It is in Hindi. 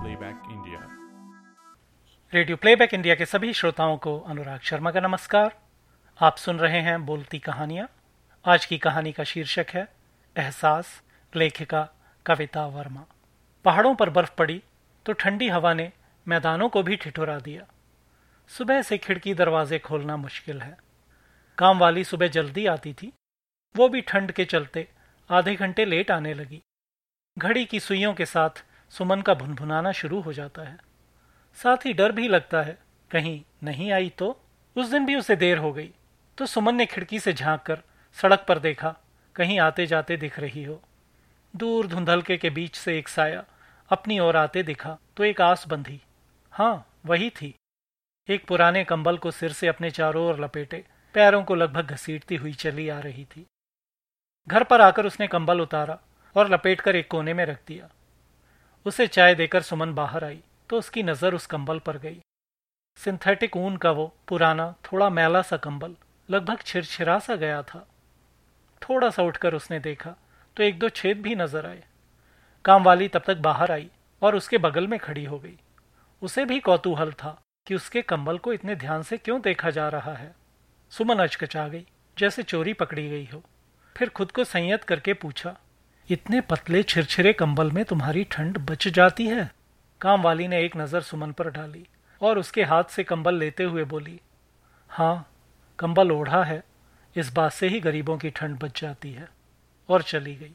Playback India radio playback India के सभी श्रोताओं को अनुराग शर्मा का नमस्कार। आप सुन रहे हैं बोलती कहानियाँ। आज की कहानी का शीर्षक है, एहसास, लेखिका कविता वर्मा। पहाड़ों पर बर्फ़ पड़ी तो ठंडी हवा ने मैदानों को भी ठिठुरा दिया। सुबह से खिड़की दरवाजे खोलना मुश्किल है। काम वाली सुबह जल्दी आती थी। वो भी ठंड के चलते आधे घंटे लेट आने लगी। घड़ी की सुइयों के साथ सुमन का भुनभुनाना शुरू हो जाता है। साथ ही डर भी लगता है, कहीं नहीं आई तो। उस दिन भी उसे देर हो गई तो सुमन ने खिड़की से झाँक कर सड़क पर देखा, कहीं आते जाते दिख रही हो। दूर धुंधलके के बीच से एक साया अपनी ओर आते दिखा तो एक आस बंधी। हाँ वही थी। एक पुराने कंबल को सिर से अपने चारों ओर लपेटे, पैरों को लगभग घसीटती हुई चली आ रही थी। घर पर आकर उसने कंबल उतारा और लपेटकर एक कोने में रख दिया। उसे चाय देकर सुमन बाहर आई तो उसकी नज़र उस कंबल पर गई। सिंथेटिक ऊन का वो पुराना, थोड़ा मैला सा कंबल, लगभग छिरछिरा सा गया था। थोड़ा सा उठकर उसने देखा तो एक दो छेद भी नज़र आए। काम वाली तब तक बाहर आई और उसके बगल में खड़ी हो गई। उसे भी कौतूहल था कि उसके कंबल को इतने ध्यान से क्यों देखा जा रहा है। सुमन अचकचा गई, जैसे चोरी पकड़ी गई हो। फिर खुद को संयत करके पूछा इतने पतले छिरछिरे कंबल में तुम्हारी ठंड बच जाती है। काम वाली ने एक नज़र सुमन पर डाली और उसके हाथ से कंबल लेते हुए बोली हाँ कंबल ओढ़ा है, इस बात से ही गरीबों की ठंड बच जाती है। और चली गई।